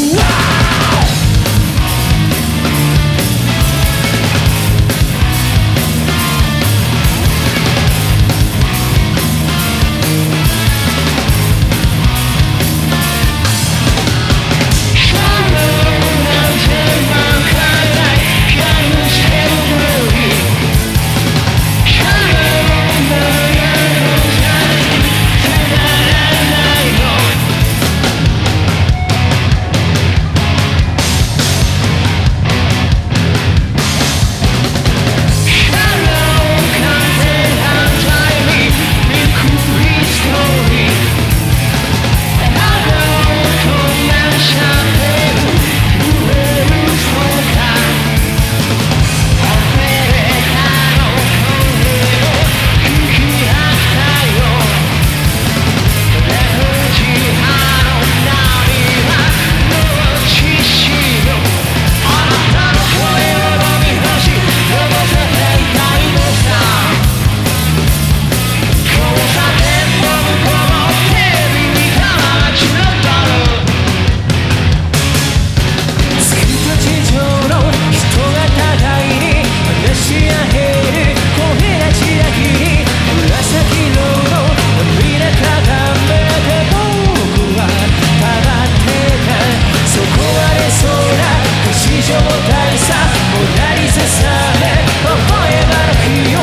Whoa! 状態さモナリザさえ微笑まなくよ。